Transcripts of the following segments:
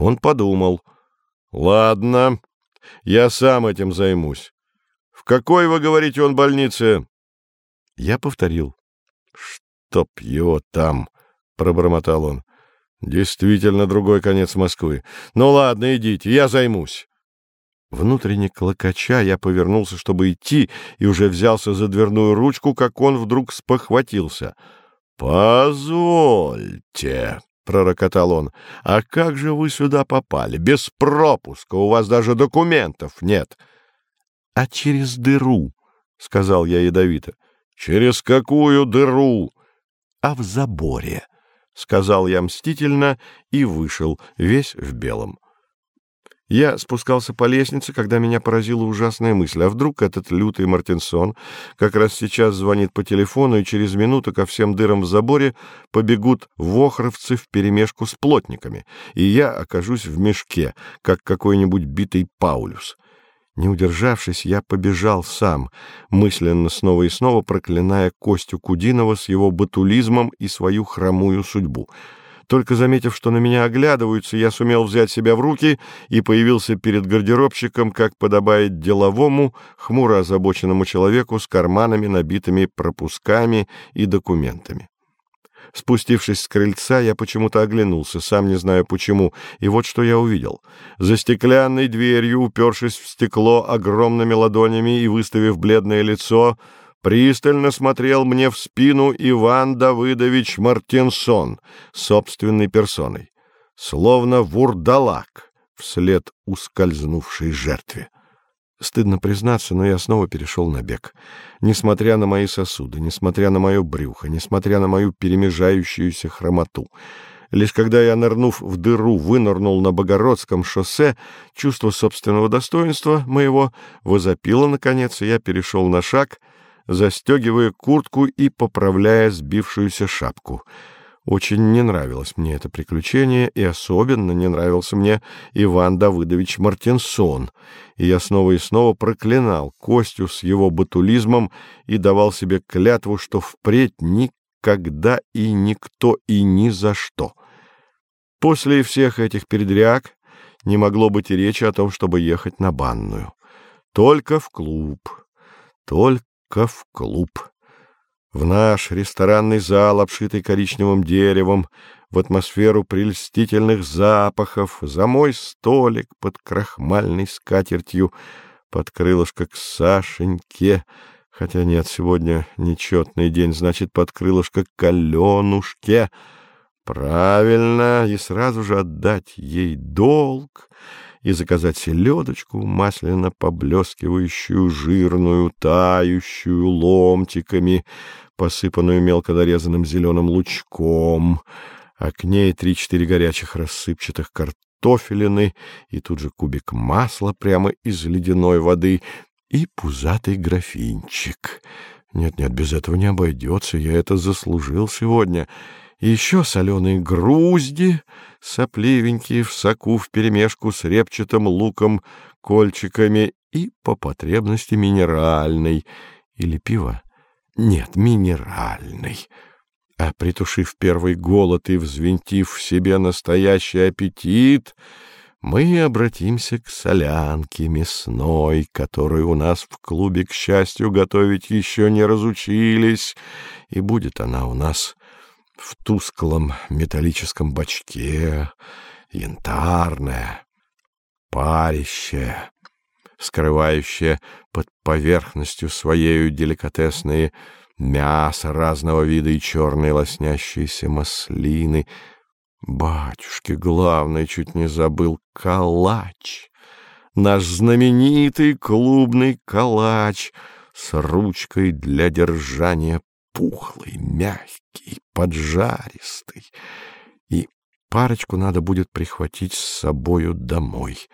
Он подумал. «Ладно, я сам этим займусь. В какой, вы говорите, он больнице?» Я повторил. «Чтоб его там!» — пробормотал он. «Действительно другой конец Москвы. Ну ладно, идите, я займусь». Внутренне клокоча я повернулся, чтобы идти, и уже взялся за дверную ручку, как он вдруг спохватился. «Позвольте», — пророкотал он, — «а как же вы сюда попали? Без пропуска, у вас даже документов нет». «А через дыру», — сказал я ядовито. «Через какую дыру?» «А в заборе», — сказал я мстительно и вышел, весь в белом. Я спускался по лестнице, когда меня поразила ужасная мысль. А вдруг этот лютый Мартинсон как раз сейчас звонит по телефону, и через минуту ко всем дырам в заборе побегут вохровцы вперемешку с плотниками, и я окажусь в мешке, как какой-нибудь битый Паулюс. Не удержавшись, я побежал сам, мысленно снова и снова проклиная Костю Кудинова с его батулизмом и свою хромую судьбу — только заметив, что на меня оглядываются, я сумел взять себя в руки и появился перед гардеробщиком, как подобает деловому, хмуро озабоченному человеку с карманами, набитыми пропусками и документами. Спустившись с крыльца, я почему-то оглянулся, сам не знаю почему, и вот что я увидел. За стеклянной дверью, упершись в стекло огромными ладонями и выставив бледное лицо, пристально смотрел мне в спину Иван Давыдович Мартинсон собственной персоной, словно вурдалак вслед ускользнувшей жертве. Стыдно признаться, но я снова перешел на бег. Несмотря на мои сосуды, несмотря на мое брюхо, несмотря на мою перемежающуюся хромоту. Лишь когда я, нырнув в дыру, вынырнул на Богородском шоссе, чувство собственного достоинства моего возопило, наконец, и я перешел на шаг — застегивая куртку и поправляя сбившуюся шапку. Очень не нравилось мне это приключение, и особенно не нравился мне Иван Давыдович Мартинсон, и я снова и снова проклинал Костю с его батулизмом и давал себе клятву, что впредь никогда и никто и ни за что. После всех этих передряг не могло быть и речи о том, чтобы ехать на банную. Только в клуб, только в клуб. В наш ресторанный зал, обшитый коричневым деревом, в атмосферу прельстительных запахов, за мой столик под крахмальной скатертью, под крылышко к Сашеньке, хотя нет, сегодня нечетный день, значит, под крылышко к Аленушке. Правильно, и сразу же отдать ей долг — и заказать селедочку, масляно поблескивающую, жирную, тающую, ломтиками, посыпанную мелко нарезанным зеленым лучком, а к ней три-четыре горячих рассыпчатых картофелины и тут же кубик масла прямо из ледяной воды и пузатый графинчик. Нет-нет, без этого не обойдется, я это заслужил сегодня — еще соленые грузди, сопливенькие в соку вперемешку с репчатым луком, кольчиками и, по потребности, минеральный. Или пиво? Нет, минеральный. А притушив первый голод и взвинтив в себе настоящий аппетит, мы обратимся к солянке мясной, которую у нас в клубе, к счастью, готовить еще не разучились, и будет она у нас в тусклом металлическом бачке, янтарное, парящее, скрывающее под поверхностью своею деликатесные мясо разного вида и черные лоснящиеся маслины. Батюшки, главное, чуть не забыл, калач, наш знаменитый клубный калач с ручкой для держания пухлый, мягкий, поджаристый. И парочку надо будет прихватить с собою домой.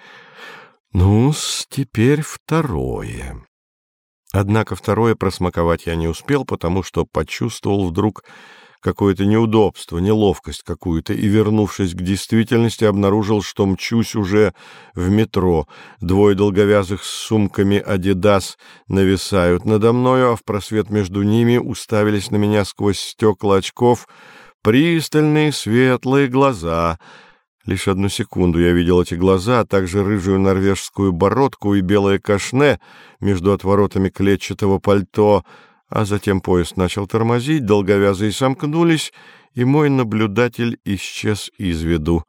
ну теперь второе. Однако второе просмаковать я не успел, потому что почувствовал вдруг какое-то неудобство, неловкость какую-то, и, вернувшись к действительности, обнаружил, что мчусь уже в метро. Двое долговязых с сумками «Адидас» нависают надо мною, а в просвет между ними уставились на меня сквозь стекла очков пристальные светлые глаза. Лишь одну секунду я видел эти глаза, а также рыжую норвежскую бородку и белое кашне между отворотами клетчатого пальто, а затем поезд начал тормозить, долговязые сомкнулись, и мой наблюдатель исчез из виду.